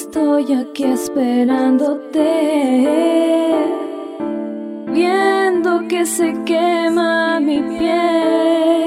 estoy aquí esperándote, viendo que se quema mi piel.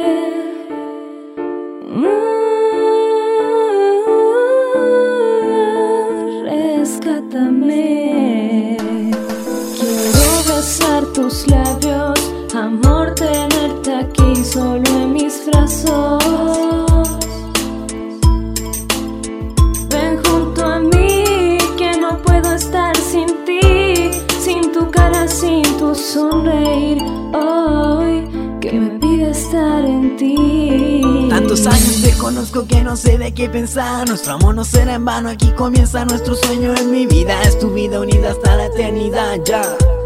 Sonreír. Hoy que me pide estar en ti. Tantos años te conozco que no sé de qué pensar. Nuestro amor no será en vano. Aquí comienza nuestro sueño en mi vida. Es tu vida unida hasta la eternidad. Ya,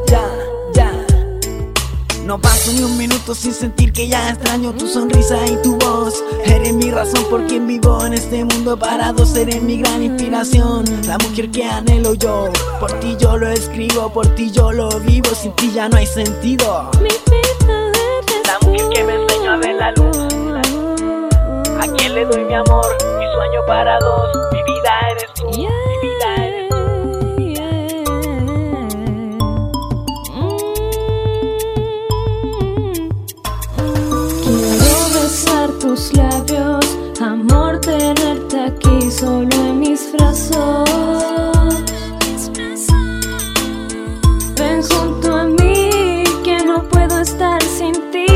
ya. No paso ni un minuto sin sentir que ya extraño tu sonrisa y tu voz. Eres mi razón por quien vivo en este mundo parado. Seré mi gran inspiración. La mujer que anhelo yo. Por ti yo lo escribo, por ti yo lo vivo. Sin ti ya no hay sentido. Eres La mujer que me enseñó a ver la luz. ¿A quién le doy mi amor? Mi sueño para dos. Mi vida eres tú. Solo en mis brazos. Ven junto a mí, que no puedo estar sin ti,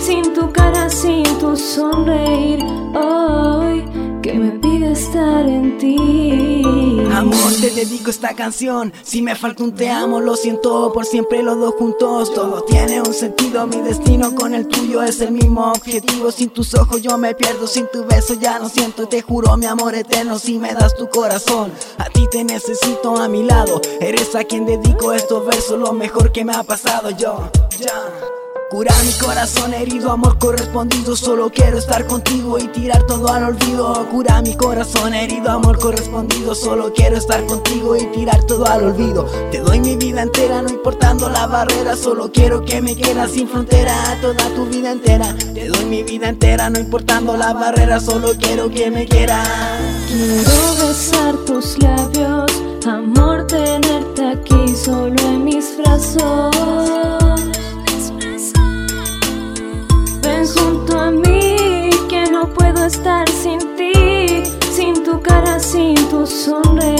sin tu cara, sin tu sonreír. Hoy que me pide estar en ti. Amor, te dedico esta canción. Si me falta un te amo, lo siento por siempre los dos juntos. Todo tiene un sentido, mi destino con el tuyo es el mismo objetivo. Sin tus ojos yo me pierdo, sin tu beso ya no siento. Te juro mi amor eterno si me das tu corazón. A ti te necesito a mi lado. Eres a quien dedico estos versos, lo mejor que me ha pasado yo. Ya. Cura mi corazón herido, amor correspondido Solo quiero estar contigo y tirar todo al olvido. Cura mi corazón herido, amor correspondido Solo quiero estar contigo y tirar todo al olvido. Te doy mi vida entera, no importando la barrera Solo quiero que me quieras sin frontera Toda tu vida entera. Te doy mi vida entera, no importando la barrera Solo quiero que me quieras sin tu sonreír.